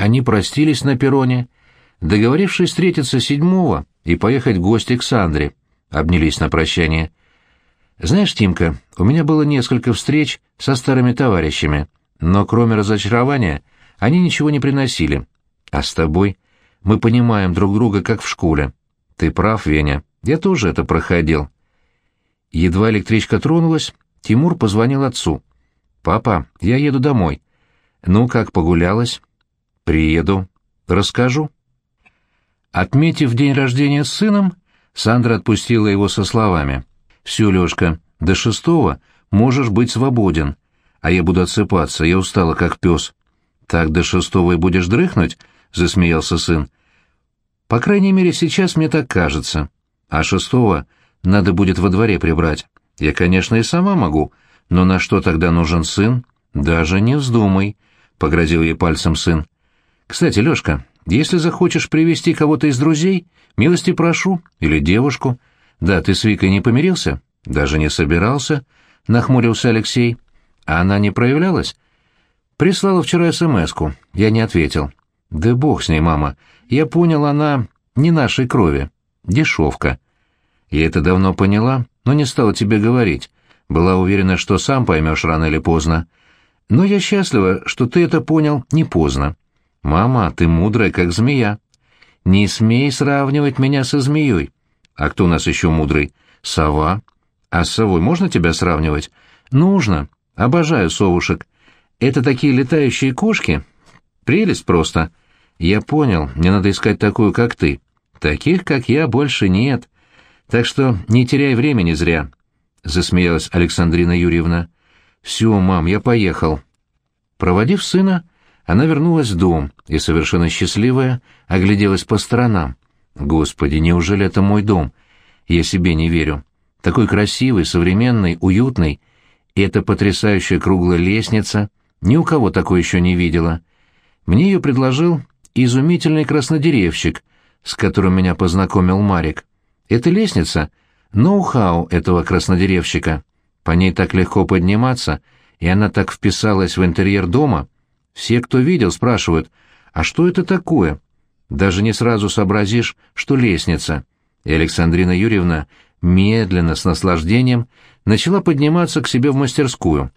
они простились на перроне, договорившись встретиться седьмого и поехать в гости к Сандре, обнялись на прощание. «Знаешь, Тимка, у меня было несколько встреч со старыми товарищами, но кроме разочарования они ничего не приносили. А с тобой мы понимаем друг друга, как в школе. Ты прав, Веня, я тоже это проходил». Едва электричка тронулась, Тимур позвонил отцу. «Папа, я еду домой». «Ну, как погулялась?» «Приеду. Расскажу». Отметив день рождения с сыном, Сандра отпустила его со словами. «Все, Лешка, до шестого можешь быть свободен, а я буду отсыпаться, я устала, как пес». «Так до шестого и будешь дрыхнуть?» — засмеялся сын. «По крайней мере, сейчас мне так кажется. А шестого надо будет во дворе прибрать. Я, конечно, и сама могу, но на что тогда нужен сын? Даже не вздумай», — погрозил ей пальцем сын. «Кстати, Лешка, если захочешь привести кого-то из друзей, милости прошу, или девушку. Да, ты с Викой не помирился? Даже не собирался, — нахмурился Алексей. А она не проявлялась? Прислала вчера СМС-ку, я не ответил. Да бог с ней, мама. Я понял, она не нашей крови. Дешевка. Я это давно поняла, но не стала тебе говорить. Была уверена, что сам поймешь рано или поздно. Но я счастлива, что ты это понял не поздно. «Мама, ты мудрая, как змея. Не смей сравнивать меня со змеей. А кто у нас еще мудрый? Сова. А с совой можно тебя сравнивать? Нужно. Обожаю совушек. Это такие летающие кошки. Прелесть просто. Я понял, мне надо искать такую, как ты. Таких, как я, больше нет. Так что не теряй времени зря», — засмеялась Александрина Юрьевна. «Все, мам, я поехал». Проводив сына, она вернулась в дом и, совершенно счастливая, огляделась по сторонам. «Господи, неужели это мой дом? Я себе не верю. Такой красивый, современный, уютный. И эта потрясающая круглая лестница. Ни у кого такой еще не видела. Мне ее предложил изумительный краснодеревщик, с которым меня познакомил Марик. Эта лестница — ноу-хау этого краснодеревщика. По ней так легко подниматься, и она так вписалась в интерьер дома — все, кто видел, спрашивают, а что это такое? Даже не сразу сообразишь, что лестница. И Александрина Юрьевна медленно, с наслаждением, начала подниматься к себе в мастерскую.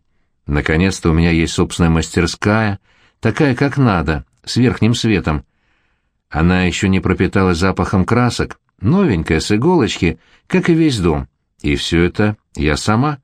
Наконец-то у меня есть собственная мастерская, такая, как надо, с верхним светом. Она еще не пропиталась запахом красок, новенькая, с иголочки, как и весь дом. И все это я сама.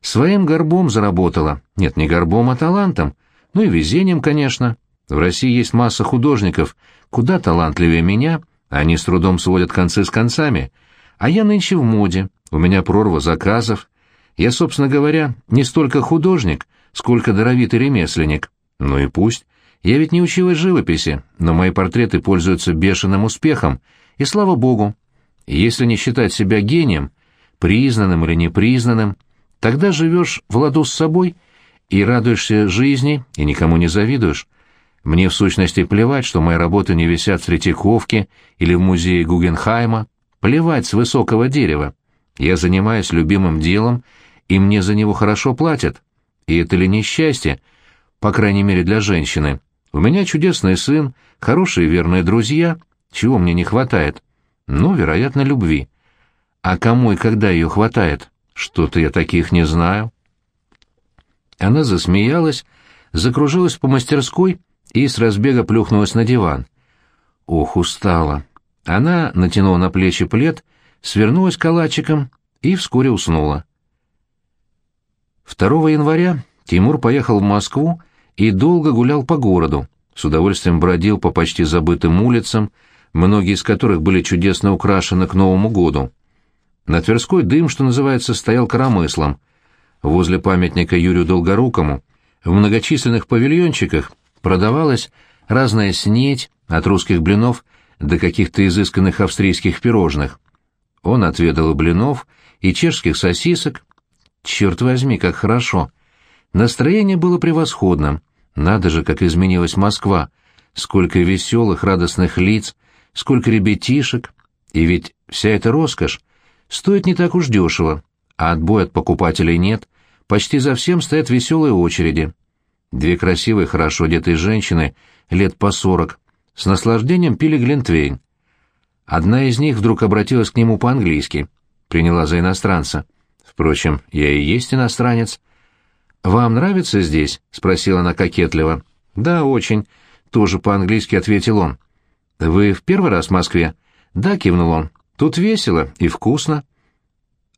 Своим горбом заработала. Нет, не горбом, а талантом — ну и везением, конечно. В России есть масса художников, куда талантливее меня, они с трудом сводят концы с концами. А я нынче в моде, у меня прорва заказов. Я, собственно говоря, не столько художник, сколько даровитый ремесленник. Ну и пусть. Я ведь не училась живописи, но мои портреты пользуются бешеным успехом, и слава богу. Если не считать себя гением, признанным или непризнанным, тогда живешь в ладу с собой — и радуешься жизни, и никому не завидуешь. Мне в сущности плевать, что мои работы не висят в Третьяковке или в музее Гугенхайма, плевать с высокого дерева. Я занимаюсь любимым делом, и мне за него хорошо платят. И это ли несчастье, по крайней мере для женщины? У меня чудесный сын, хорошие верные друзья, чего мне не хватает? Ну, вероятно, любви. А кому и когда ее хватает? Что-то я таких не знаю. Она засмеялась, закружилась по мастерской и с разбега плюхнулась на диван. Ох, устала. Она натянула на плечи плед, свернулась калачиком и вскоре уснула. 2 января Тимур поехал в Москву и долго гулял по городу, с удовольствием бродил по почти забытым улицам, многие из которых были чудесно украшены к Новому году. На Тверской дым, что называется, стоял коромыслом, возле памятника Юрию Долгорукому, в многочисленных павильончиках продавалась разная снеть от русских блинов до каких-то изысканных австрийских пирожных. Он отведал блинов, и чешских сосисок. Черт возьми, как хорошо! Настроение было превосходным. Надо же, как изменилась Москва! Сколько веселых, радостных лиц, сколько ребятишек! И ведь вся эта роскошь стоит не так уж дешево а отбоя от покупателей нет, почти за всем стоят веселые очереди. Две красивые, хорошо одетые женщины лет по сорок, с наслаждением пили глинтвейн. Одна из них вдруг обратилась к нему по-английски, приняла за иностранца. Впрочем, я и есть иностранец. «Вам нравится здесь?» — спросила она кокетливо. «Да, очень», — тоже по-английски ответил он. «Вы в первый раз в Москве?» «Да», — кивнул он. «Тут весело и вкусно».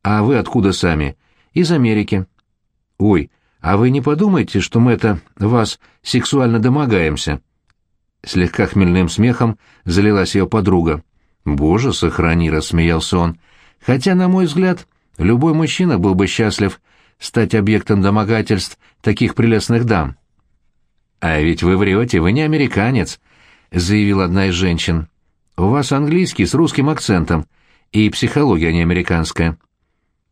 «А вы откуда сами?» «Из Америки». «Ой, а вы не подумайте, что мы это вас сексуально домогаемся?» Слегка хмельным смехом залилась ее подруга. «Боже, сохрани», — рассмеялся он. «Хотя, на мой взгляд, любой мужчина был бы счастлив стать объектом домогательств таких прелестных дам». «А ведь вы врете, вы не американец», — заявила одна из женщин. «У вас английский с русским акцентом, и психология не американская».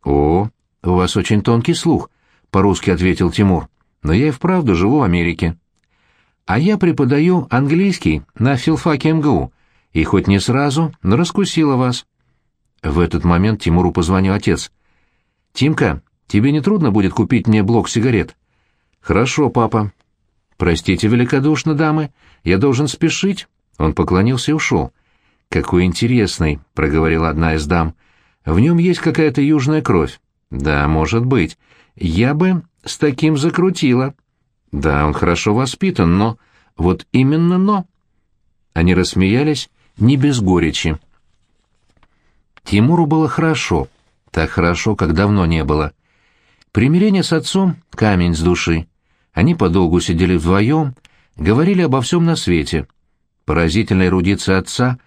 «О, у вас очень тонкий слух», — по-русски ответил Тимур. «Но я и вправду живу в Америке». «А я преподаю английский на филфаке МГУ», и хоть не сразу, но раскусила вас. В этот момент Тимуру позвонил отец. «Тимка, тебе не трудно будет купить мне блок сигарет?» «Хорошо, папа». «Простите великодушно, дамы, я должен спешить». Он поклонился и ушел. «Какой интересный», — проговорила одна из дам. «В нем есть какая-то южная кровь». «Да, может быть. Я бы с таким закрутила». «Да, он хорошо воспитан, но...» «Вот именно но...» Они рассмеялись, не без горечи. Тимуру было хорошо, так хорошо, как давно не было. Примирение с отцом — камень с души. Они подолгу сидели вдвоем, говорили обо всем на свете. Поразительная эрудиция отца,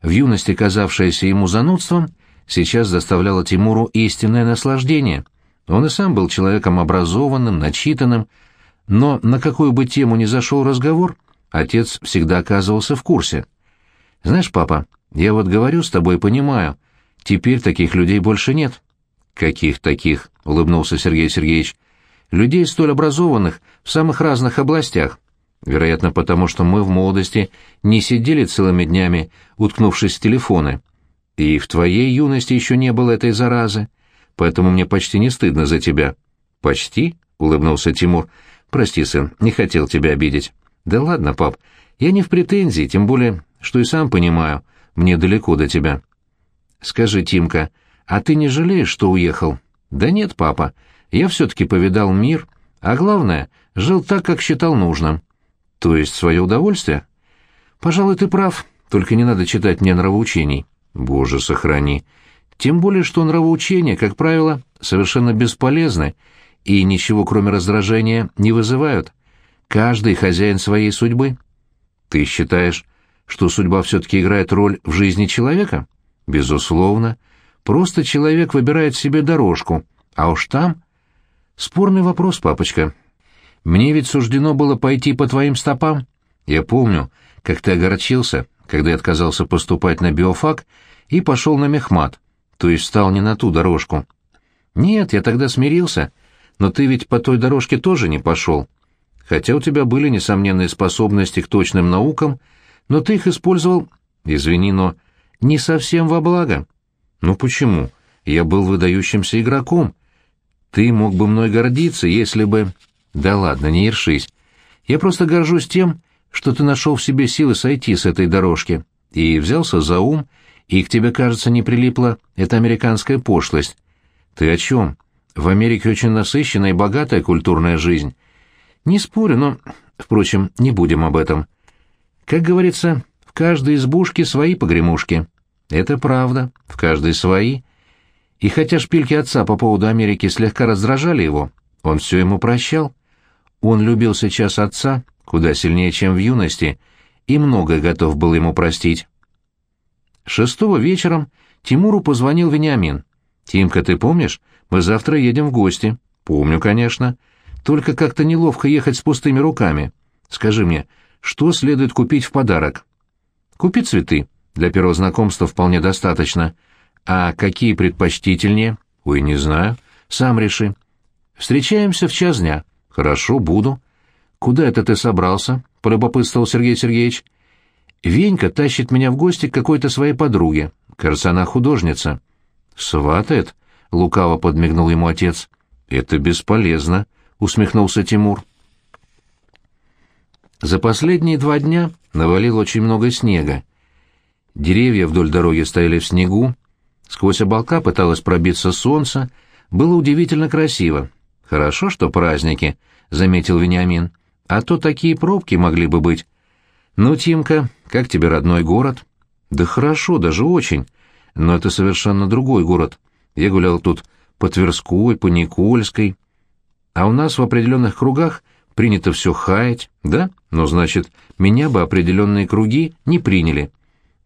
в юности казавшаяся ему занудством, сейчас заставляла Тимуру истинное наслаждение. Он и сам был человеком образованным, начитанным, но на какую бы тему ни зашел разговор, отец всегда оказывался в курсе. Знаешь, папа, я вот говорю с тобой понимаю, теперь таких людей больше нет. Каких таких? улыбнулся Сергей Сергеевич. Людей столь образованных в самых разных областях. Вероятно, потому что мы в молодости не сидели целыми днями, уткнувшись в телефоны. И в твоей юности еще не было этой заразы, поэтому мне почти не стыдно за тебя. Почти? улыбнулся Тимур. Прости, сын, не хотел тебя обидеть. Да ладно, пап, я не в претензии, тем более что и сам понимаю, мне далеко до тебя. Скажи, Тимка, а ты не жалеешь, что уехал? Да нет, папа, я все-таки повидал мир, а главное, жил так, как считал нужным. То есть свое удовольствие? Пожалуй, ты прав, только не надо читать мне нравоучений. Боже, сохрани. Тем более, что нравоучения, как правило, совершенно бесполезны и ничего, кроме раздражения, не вызывают. Каждый хозяин своей судьбы. Ты считаешь, что судьба все-таки играет роль в жизни человека? Безусловно. Просто человек выбирает себе дорожку, а уж там... Спорный вопрос, папочка. Мне ведь суждено было пойти по твоим стопам. Я помню, как ты огорчился, когда я отказался поступать на биофак и пошел на мехмат, то есть встал не на ту дорожку. Нет, я тогда смирился, но ты ведь по той дорожке тоже не пошел. Хотя у тебя были несомненные способности к точным наукам, но ты их использовал, извини, но не совсем во благо. Ну почему? Я был выдающимся игроком. Ты мог бы мной гордиться, если бы... Да ладно, не ершись. Я просто горжусь тем, что ты нашел в себе силы сойти с этой дорожки и взялся за ум, и к тебе, кажется, не прилипла эта американская пошлость. Ты о чем? В Америке очень насыщенная и богатая культурная жизнь. Не спорю, но... Впрочем, не будем об этом. Как говорится, в каждой избушке свои погремушки. Это правда, в каждой свои. И хотя шпильки отца по поводу Америки слегка раздражали его, он все ему прощал. Он любил сейчас отца куда сильнее, чем в юности, и многое готов был ему простить. Шестого вечером Тимуру позвонил Вениамин. «Тимка, ты помнишь? Мы завтра едем в гости». «Помню, конечно. Только как-то неловко ехать с пустыми руками. Скажи мне, что следует купить в подарок. Купи цветы. Для первого знакомства вполне достаточно. А какие предпочтительнее? Ой, не знаю. Сам реши. Встречаемся в час дня. Хорошо, буду. Куда это ты собрался? Полюбопытствовал Сергей Сергеевич. Венька тащит меня в гости к какой-то своей подруге. Кажется, она художница. Сватает? Лукаво подмигнул ему отец. Это бесполезно, усмехнулся Тимур. За последние два дня навалило очень много снега. Деревья вдоль дороги стояли в снегу, сквозь облака пыталось пробиться солнце, было удивительно красиво. «Хорошо, что праздники», — заметил Вениамин, — «а то такие пробки могли бы быть». «Ну, Тимка, как тебе родной город?» «Да хорошо, даже очень. Но это совершенно другой город. Я гулял тут по Тверской, по Никольской. А у нас в определенных кругах принято все хаять, да? Но, значит, меня бы определенные круги не приняли».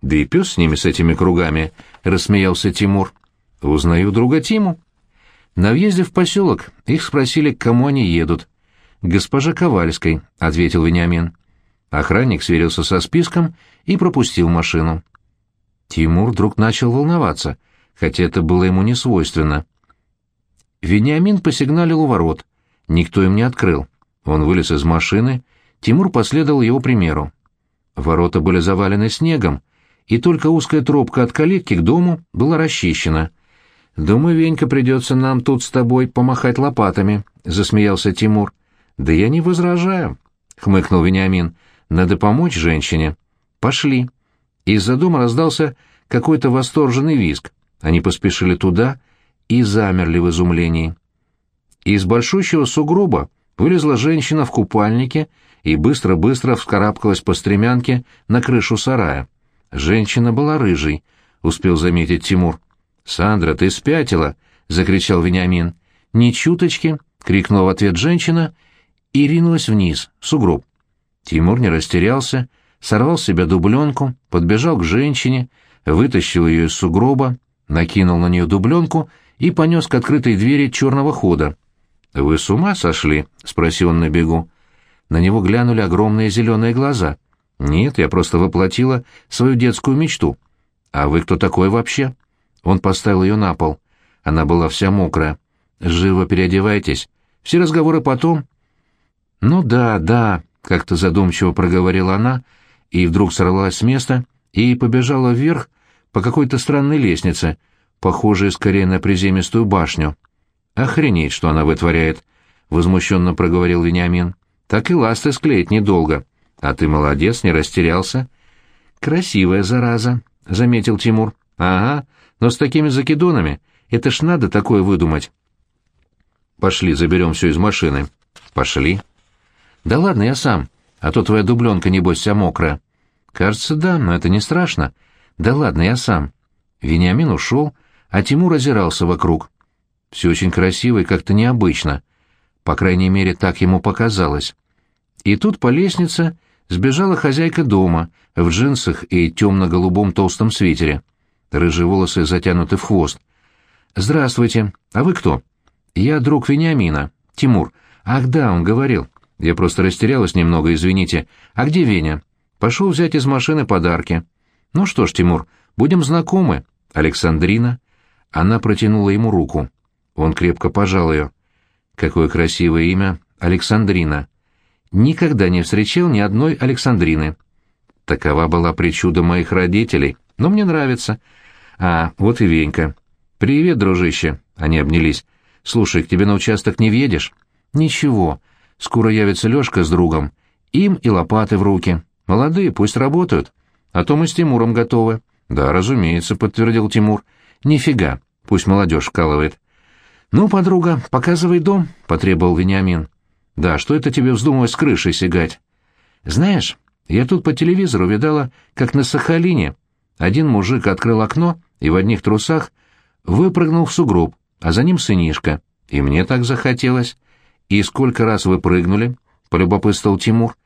«Да и пес с ними, с этими кругами», — рассмеялся Тимур. «Узнаю друга Тиму». На въезде в поселок их спросили, к кому они едут. «Госпожа Ковальской», — ответил Вениамин. Охранник сверился со списком и пропустил машину. Тимур вдруг начал волноваться, хотя это было ему не свойственно. Вениамин посигналил у ворот. Никто им не открыл. Он вылез из машины, Тимур последовал его примеру. Ворота были завалены снегом, и только узкая тропка от калитки к дому была расчищена. «Думаю, Венька, придется нам тут с тобой помахать лопатами», — засмеялся Тимур. «Да я не возражаю», — хмыкнул Вениамин. Надо помочь женщине. Пошли. Из-за дома раздался какой-то восторженный визг. Они поспешили туда и замерли в изумлении. Из большущего сугроба вылезла женщина в купальнике и быстро-быстро вскарабкалась по стремянке на крышу сарая. Женщина была рыжей, успел заметить Тимур. «Сандра, ты спятила!» — закричал Вениамин. «Ни чуточки!» — крикнула в ответ женщина и ринулась вниз, в сугроб. Тимур не растерялся, сорвал с себя дубленку, подбежал к женщине, вытащил ее из сугроба, накинул на нее дубленку и понес к открытой двери черного хода. «Вы с ума сошли?» — спросил он на бегу. На него глянули огромные зеленые глаза. «Нет, я просто воплотила свою детскую мечту. А вы кто такой вообще?» Он поставил ее на пол. Она была вся мокрая. «Живо переодевайтесь. Все разговоры потом». «Ну да, да», как-то задумчиво проговорила она, и вдруг сорвалась с места и побежала вверх по какой-то странной лестнице, похожей скорее на приземистую башню. «Охренеть, что она вытворяет!» — возмущенно проговорил Вениамин. «Так и ласты склеить недолго. А ты молодец, не растерялся». «Красивая зараза», — заметил Тимур. «Ага, но с такими закидонами это ж надо такое выдумать». «Пошли, заберем все из машины». «Пошли». «Да ладно, я сам, а то твоя дубленка, небось, вся мокрая». «Кажется, да, но это не страшно». «Да ладно, я сам». Вениамин ушел, а Тимур озирался вокруг. Все очень красиво и как-то необычно. По крайней мере, так ему показалось. И тут по лестнице сбежала хозяйка дома в джинсах и темно-голубом толстом свитере. Рыжие волосы затянуты в хвост. «Здравствуйте. А вы кто?» «Я друг Вениамина. Тимур. Ах да, он говорил. Я просто растерялась немного, извините. А где Веня? Пошел взять из машины подарки. Ну что ж, Тимур, будем знакомы. Александрина. Она протянула ему руку. Он крепко пожал ее. Какое красивое имя. Александрина. Никогда не встречал ни одной Александрины. Такова была причуда моих родителей, но мне нравится. А, вот и Венька. Привет, дружище. Они обнялись. Слушай, к тебе на участок не въедешь? Ничего. Скоро явится Лёшка с другом. Им и лопаты в руки. Молодые, пусть работают. А то мы с Тимуром готовы. Да, разумеется, подтвердил Тимур. Нифига, пусть молодежь вкалывает. Ну, подруга, показывай дом, потребовал Вениамин. Да, что это тебе вздумалось с крышей сигать? Знаешь, я тут по телевизору видала, как на Сахалине один мужик открыл окно и в одних трусах выпрыгнул в сугроб, а за ним сынишка. И мне так захотелось. «И сколько раз вы прыгнули?» — полюбопытствовал Тимур.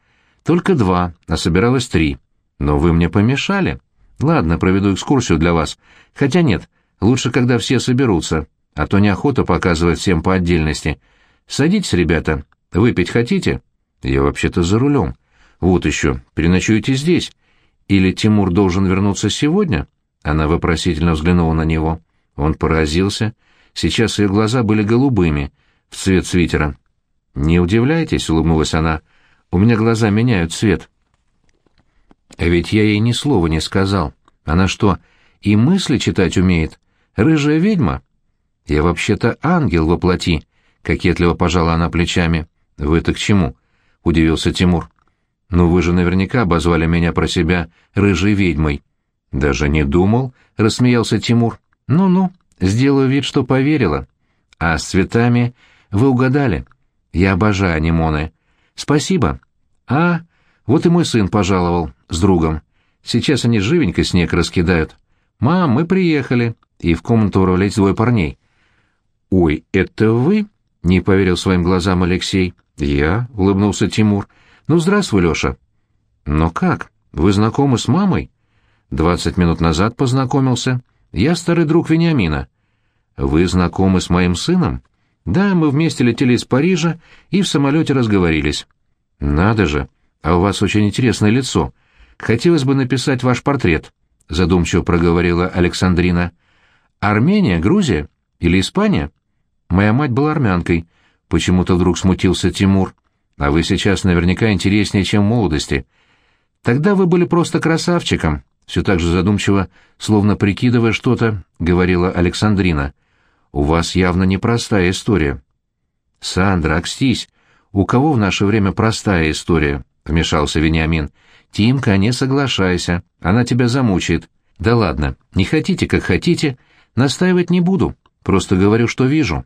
«Только два, а собиралось три. Но вы мне помешали. Ладно, проведу экскурсию для вас. Хотя нет, лучше, когда все соберутся, а то неохота показывать всем по отдельности. Садитесь, ребята. Выпить хотите?» «Я вообще-то за рулем. Вот еще, переночуете здесь. Или Тимур должен вернуться сегодня?» Она вопросительно взглянула на него. Он поразился. Сейчас ее глаза были голубыми, в цвет свитера. «Не удивляйтесь», — улыбнулась она, — «у меня глаза меняют цвет». А ведь я ей ни слова не сказал. Она что, и мысли читать умеет? Рыжая ведьма? Я вообще-то ангел во плоти, — кокетливо пожала она плечами. Вы-то к чему? — удивился Тимур. «Ну вы же наверняка обозвали меня про себя рыжей ведьмой». «Даже не думал», — рассмеялся Тимур. «Ну-ну, сделаю вид, что поверила. А с цветами вы угадали. Я обожаю анимоны. Спасибо. А, вот и мой сын пожаловал с другом. Сейчас они живенько снег раскидают. Мам, мы приехали. И в комнату ворвались двое парней. «Ой, это вы?» — не поверил своим глазам Алексей. «Я?» — улыбнулся Тимур. «Ну, здравствуй, Леша». «Но как? Вы знакомы с мамой?» «Двадцать минут назад познакомился. Я старый друг Вениамина». «Вы знакомы с моим сыном?» «Да, мы вместе летели из Парижа и в самолете разговорились». «Надо же! А у вас очень интересное лицо. Хотелось бы написать ваш портрет», — задумчиво проговорила Александрина. «Армения, Грузия или Испания?» «Моя мать была армянкой», — почему-то вдруг смутился Тимур. «А вы сейчас наверняка интереснее, чем в молодости. Тогда вы были просто красавчиком», — все так же задумчиво, словно прикидывая что-то, — говорила Александрина. У вас явно непростая история. Сандра, окстись. У кого в наше время простая история? Вмешался Вениамин. Тимка, не соглашайся. Она тебя замучает. Да ладно, не хотите, как хотите. Настаивать не буду. Просто говорю, что вижу.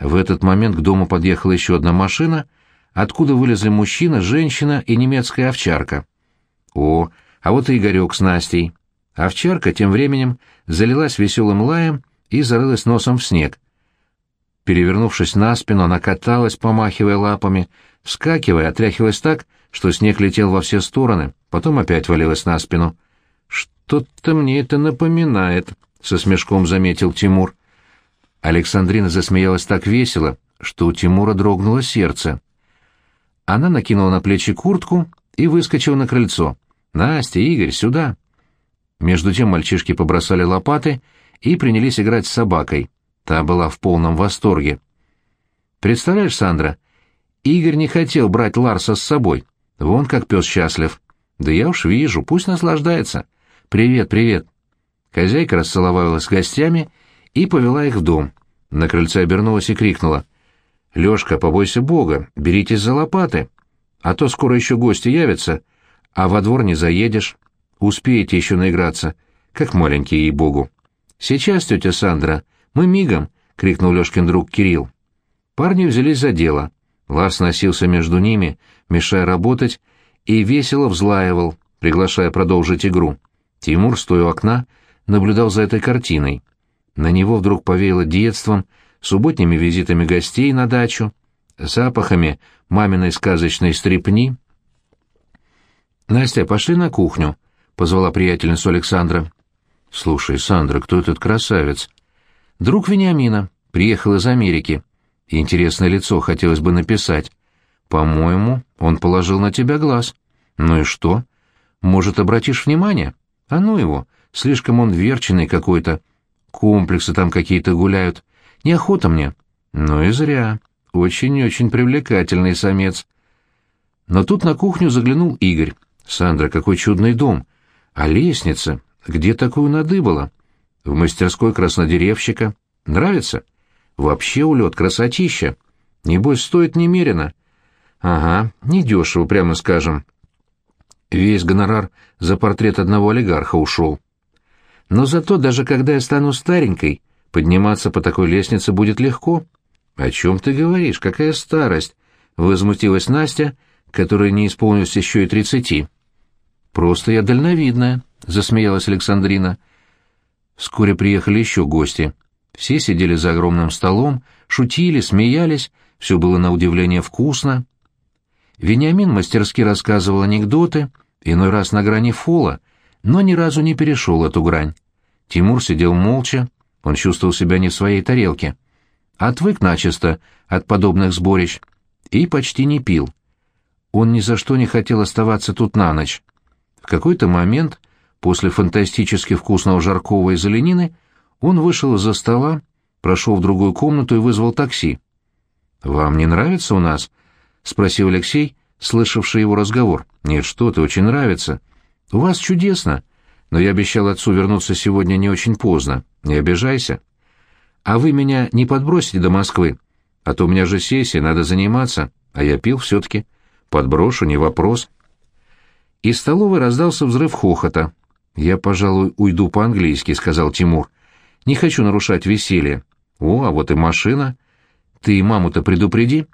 В этот момент к дому подъехала еще одна машина, откуда вылезли мужчина, женщина и немецкая овчарка. О, а вот и Игорек с Настей. Овчарка тем временем залилась веселым лаем и зарылась носом в снег. Перевернувшись на спину, она каталась, помахивая лапами, вскакивая, отряхиваясь так, что снег летел во все стороны, потом опять валилась на спину. «Что-то мне это напоминает», — со смешком заметил Тимур. Александрина засмеялась так весело, что у Тимура дрогнуло сердце. Она накинула на плечи куртку и выскочила на крыльцо. «Настя, Игорь, сюда!» Между тем мальчишки побросали лопаты и принялись играть с собакой. Та была в полном восторге. «Представляешь, Сандра, Игорь не хотел брать Ларса с собой. Вон как пес счастлив. Да я уж вижу, пусть наслаждается. Привет, привет». Хозяйка расцеловалась с гостями и повела их в дом. На крыльце обернулась и крикнула. «Лёшка, побойся Бога, беритесь за лопаты, а то скоро еще гости явятся, а во двор не заедешь. Успеете еще наиграться, как маленький ей-богу». «Сейчас, тетя Сандра, мы мигом!» — крикнул Лёшкин друг Кирилл. Парни взялись за дело. Ларс носился между ними, мешая работать, и весело взлаивал, приглашая продолжить игру. Тимур, стоя у окна, наблюдал за этой картиной. На него вдруг повеяло детством, субботними визитами гостей на дачу, запахами маминой сказочной стрепни. «Настя, пошли на кухню», — позвала приятельницу Александра. «Слушай, Сандра, кто этот красавец?» «Друг Вениамина. Приехал из Америки. Интересное лицо хотелось бы написать. По-моему, он положил на тебя глаз. Ну и что? Может, обратишь внимание? А ну его, слишком он верченый какой-то. Комплексы там какие-то гуляют. Неохота мне. Ну и зря. Очень-очень привлекательный самец». Но тут на кухню заглянул Игорь. «Сандра, какой чудный дом! А лестница? Где такую надыбало? В мастерской краснодеревщика. Нравится? Вообще улет, красотища. Небось, стоит немерено. Ага, недешево, прямо скажем. Весь гонорар за портрет одного олигарха ушел. Но зато, даже когда я стану старенькой, подниматься по такой лестнице будет легко. О чем ты говоришь? Какая старость? Возмутилась Настя, которая не исполнилась еще и тридцати. Просто я дальновидная. — засмеялась Александрина. Вскоре приехали еще гости. Все сидели за огромным столом, шутили, смеялись, все было на удивление вкусно. Вениамин мастерски рассказывал анекдоты, иной раз на грани фола, но ни разу не перешел эту грань. Тимур сидел молча, он чувствовал себя не в своей тарелке. Отвык начисто от подобных сборищ и почти не пил. Он ни за что не хотел оставаться тут на ночь. В какой-то момент После фантастически вкусного жаркого из оленины он вышел из-за стола, прошел в другую комнату и вызвал такси. «Вам не нравится у нас?» — спросил Алексей, слышавший его разговор. «Нет, что ты, очень нравится. У вас чудесно. Но я обещал отцу вернуться сегодня не очень поздно. Не обижайся. А вы меня не подбросите до Москвы? А то у меня же сессия, надо заниматься. А я пил все-таки. Подброшу, не вопрос». Из столовой раздался взрыв хохота. «Я, пожалуй, уйду по-английски», — сказал Тимур. «Не хочу нарушать веселье». «О, а вот и машина». «Ты маму-то предупреди?»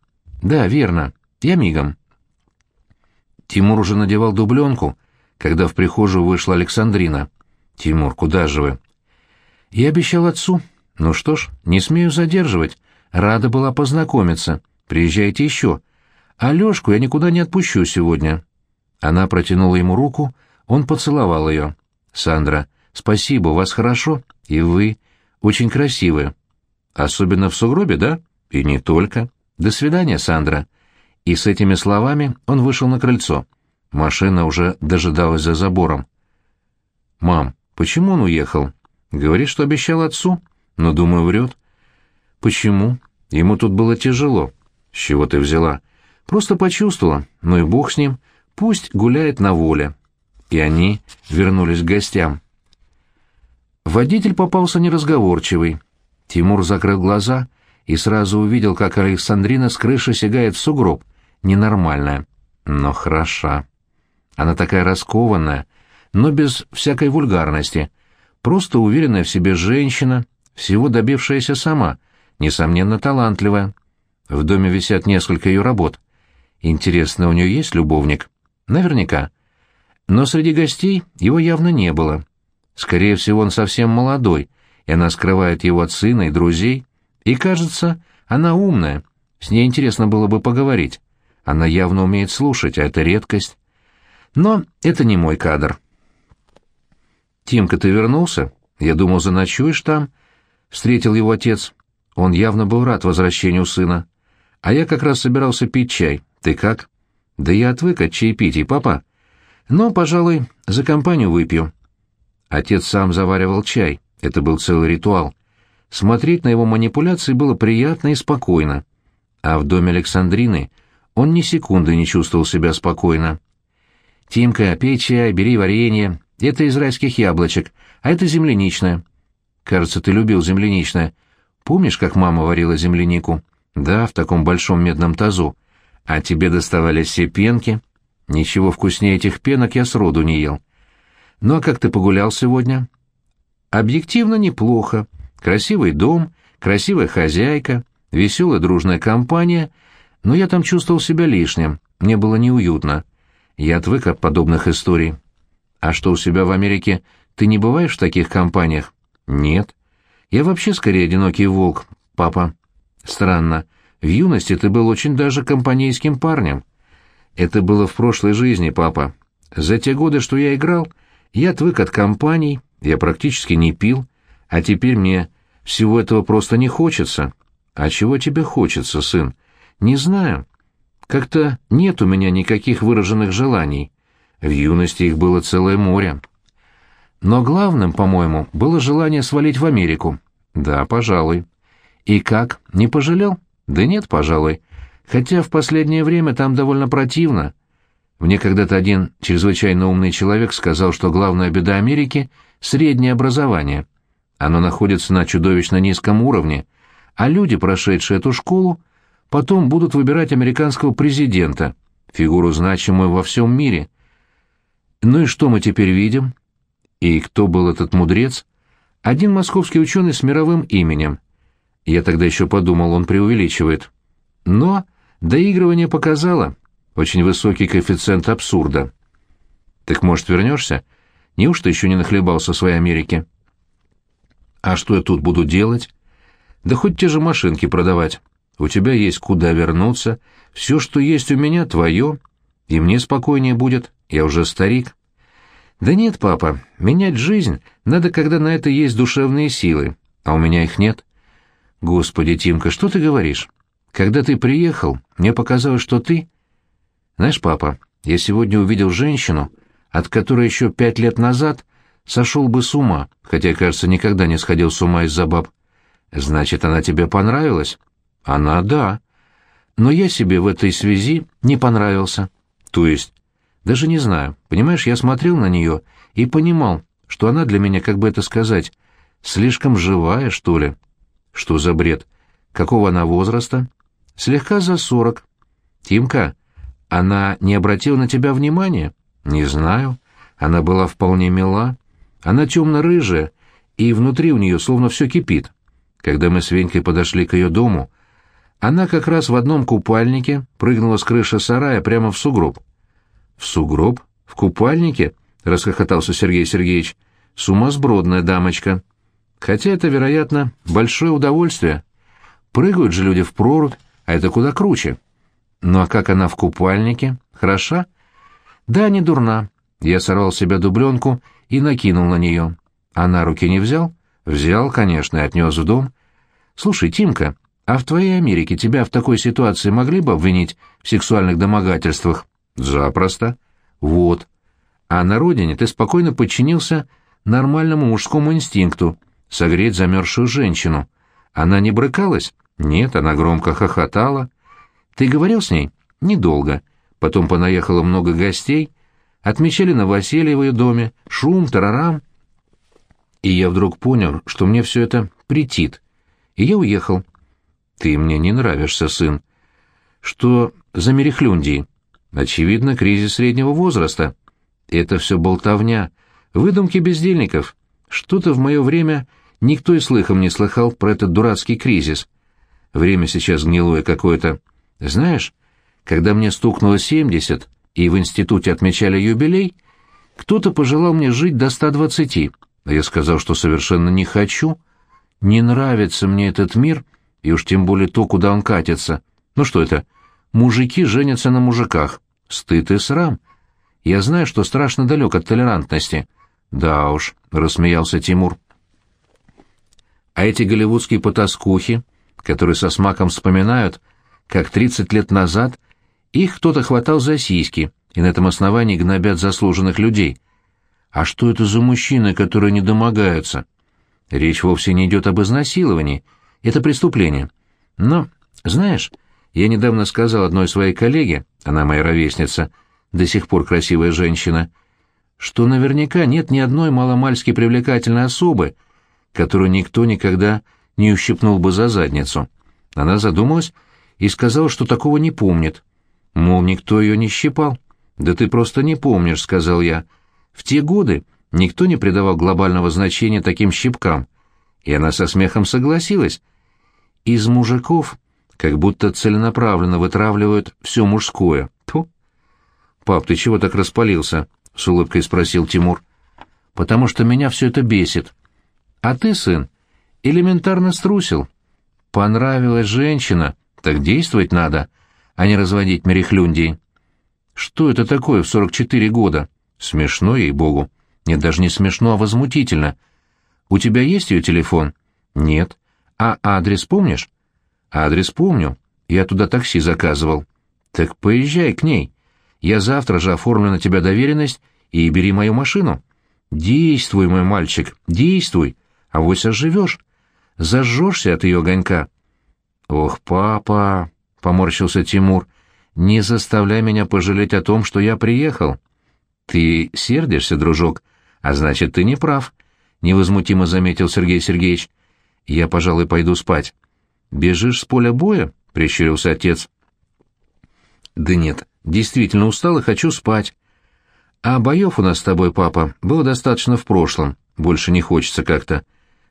«Да, верно. Я мигом». Тимур уже надевал дубленку, когда в прихожую вышла Александрина. «Тимур, куда же вы?» «Я обещал отцу. Ну что ж, не смею задерживать. Рада была познакомиться. Приезжайте еще. А Лёшку я никуда не отпущу сегодня». Она протянула ему руку, он поцеловал ее. «Сандра, спасибо, у вас хорошо, и вы очень красивые. Особенно в сугробе, да? И не только. До свидания, Сандра». И с этими словами он вышел на крыльцо. Машина уже дожидалась за забором. «Мам, почему он уехал?» «Говорит, что обещал отцу, но, думаю, врет». «Почему? Ему тут было тяжело». «С чего ты взяла?» «Просто почувствовала. Ну и бог с ним. Пусть гуляет на воле». И они вернулись к гостям. Водитель попался неразговорчивый. Тимур закрыл глаза и сразу увидел, как Александрина с крыши сигает в сугроб. Ненормальная, но хороша. Она такая раскованная, но без всякой вульгарности. Просто уверенная в себе женщина, всего добившаяся сама, несомненно талантливая. В доме висят несколько ее работ. Интересно, у нее есть любовник? Наверняка. Но среди гостей его явно не было. Скорее всего, он совсем молодой, и она скрывает его от сына и друзей. И, кажется, она умная, с ней интересно было бы поговорить. Она явно умеет слушать, а это редкость. Но это не мой кадр. «Тимка, ты вернулся? Я думал, заночуешь там?» — встретил его отец. Он явно был рад возвращению сына. «А я как раз собирался пить чай. Ты как?» «Да я отвык от чаепитий, папа. Но, пожалуй, за компанию выпью». Отец сам заваривал чай. Это был целый ритуал. Смотреть на его манипуляции было приятно и спокойно. А в доме Александрины он ни секунды не чувствовал себя спокойно. «Тимка, пей чай, бери варенье. Это из райских яблочек, а это земляничное. Кажется, ты любил земляничное. Помнишь, как мама варила землянику? Да, в таком большом медном тазу. А тебе доставались все пенки. Ничего вкуснее этих пенок я сроду не ел. Ну а как ты погулял сегодня? Объективно неплохо. Красивый дом, красивая хозяйка, веселая дружная компания, но я там чувствовал себя лишним, мне было неуютно. Я отвык от подобных историй. А что у себя в Америке? Ты не бываешь в таких компаниях? Нет. Я вообще скорее одинокий волк, папа. Странно. В юности ты был очень даже компанейским парнем. Это было в прошлой жизни, папа. За те годы, что я играл, я отвык от компаний, я практически не пил, а теперь мне всего этого просто не хочется. А чего тебе хочется, сын? Не знаю. Как-то нет у меня никаких выраженных желаний. В юности их было целое море. Но главным, по-моему, было желание свалить в Америку. Да, пожалуй. И как, не пожалел? Да нет, пожалуй. Хотя в последнее время там довольно противно. Мне когда-то один чрезвычайно умный человек сказал, что главная беда Америки — среднее образование. Оно находится на чудовищно низком уровне, а люди, прошедшие эту школу, потом будут выбирать американского президента, фигуру значимую во всем мире. Ну и что мы теперь видим? И кто был этот мудрец? Один московский ученый с мировым именем. Я тогда еще подумал, он преувеличивает. Но доигрывание показало очень высокий коэффициент абсурда. Так, может, вернешься? Неужто еще не нахлебался своей Америки? А что я тут буду делать? Да хоть те же машинки продавать. У тебя есть куда вернуться, все, что есть у меня, твое, и мне спокойнее будет, я уже старик. Да нет, папа, менять жизнь надо, когда на это есть душевные силы, а у меня их нет. Господи, Тимка, что ты говоришь? Когда ты приехал, мне показалось, что ты... Знаешь, папа, я сегодня увидел женщину, от которой еще пять лет назад сошел бы с ума, хотя, кажется, никогда не сходил с ума из-за баб. Значит, она тебе понравилась? Она — да. Но я себе в этой связи не понравился. То есть, даже не знаю. Понимаешь, я смотрел на нее и понимал, что она для меня, как бы это сказать, слишком живая, что ли. Что за бред? Какого она возраста? Слегка за сорок. Тимка, она не обратила на тебя внимания? Не знаю. Она была вполне мила. Она темно-рыжая, и внутри у нее словно все кипит. Когда мы с Венькой подошли к ее дому, она как раз в одном купальнике прыгнула с крыши сарая прямо в сугроб. «В сугроб? В купальнике?» — расхохотался Сергей Сергеевич. «Сумасбродная дамочка. Хотя это, вероятно, большое удовольствие. Прыгают же люди в прорубь, а это куда круче. Ну а как она в купальнике? Хороша?» «Да, не дурна». Я сорвал с себя дубленку и накинул на нее. А на руки не взял? Взял, конечно, и отнес в дом. «Слушай, Тимка, а в твоей Америке тебя в такой ситуации могли бы обвинить в сексуальных домогательствах? Запросто. Вот. А на родине ты спокойно подчинился нормальному мужскому инстинкту — согреть замерзшую женщину. Она не брыкалась? Нет, она громко хохотала. Ты говорил с ней? Недолго. Потом понаехало много гостей. Отмечали новоселье в ее доме, шум, тарарам. И я вдруг понял, что мне все это претит. И я уехал. «Ты мне не нравишься, сын». «Что за мерехлюндии?» «Очевидно, кризис среднего возраста». «Это все болтовня, выдумки бездельников. Что-то в мое время никто и слыхом не слыхал про этот дурацкий кризис. Время сейчас гнилое какое-то. Знаешь, когда мне стукнуло семьдесят, и в институте отмечали юбилей, кто-то пожелал мне жить до ста двадцати, а я сказал, что совершенно не хочу. Не нравится мне этот мир» и уж тем более то, куда он катится. Ну что это? Мужики женятся на мужиках. Стыд и срам. Я знаю, что страшно далек от толерантности. Да уж, рассмеялся Тимур. А эти голливудские потаскухи, которые со смаком вспоминают, как тридцать лет назад их кто-то хватал за сиськи и на этом основании гнобят заслуженных людей. А что это за мужчины, которые не домогаются? Речь вовсе не идет об изнасиловании — это преступление. Но, знаешь, я недавно сказал одной своей коллеге, она моя ровесница, до сих пор красивая женщина, что наверняка нет ни одной маломальски привлекательной особы, которую никто никогда не ущипнул бы за задницу. Она задумалась и сказала, что такого не помнит. Мол, никто ее не щипал. «Да ты просто не помнишь», — сказал я. «В те годы никто не придавал глобального значения таким щипкам». И она со смехом согласилась — из мужиков как будто целенаправленно вытравливают все мужское. Тьфу. «Пап, ты чего так распалился?» — с улыбкой спросил Тимур. «Потому что меня все это бесит. А ты, сын, элементарно струсил. Понравилась женщина, так действовать надо, а не разводить мерехлюндей. Что это такое в сорок четыре года? Смешно, ей-богу. Нет, даже не смешно, а возмутительно. У тебя есть ее телефон? Нет. А адрес помнишь? Адрес помню. Я туда такси заказывал. Так поезжай к ней. Я завтра же оформлю на тебя доверенность и бери мою машину. Действуй, мой мальчик, действуй, а вось оживешь. Зажжешься от ее огонька. Ох, папа, — поморщился Тимур, — не заставляй меня пожалеть о том, что я приехал. Ты сердишься, дружок, а значит, ты не прав, — невозмутимо заметил Сергей Сергеевич. Я, пожалуй, пойду спать. Бежишь с поля боя? прищурился отец. Да нет, действительно устал и хочу спать. А боев у нас с тобой, папа, было достаточно в прошлом. Больше не хочется как-то.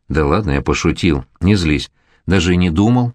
Да ладно, я пошутил. Не злись. Даже и не думал.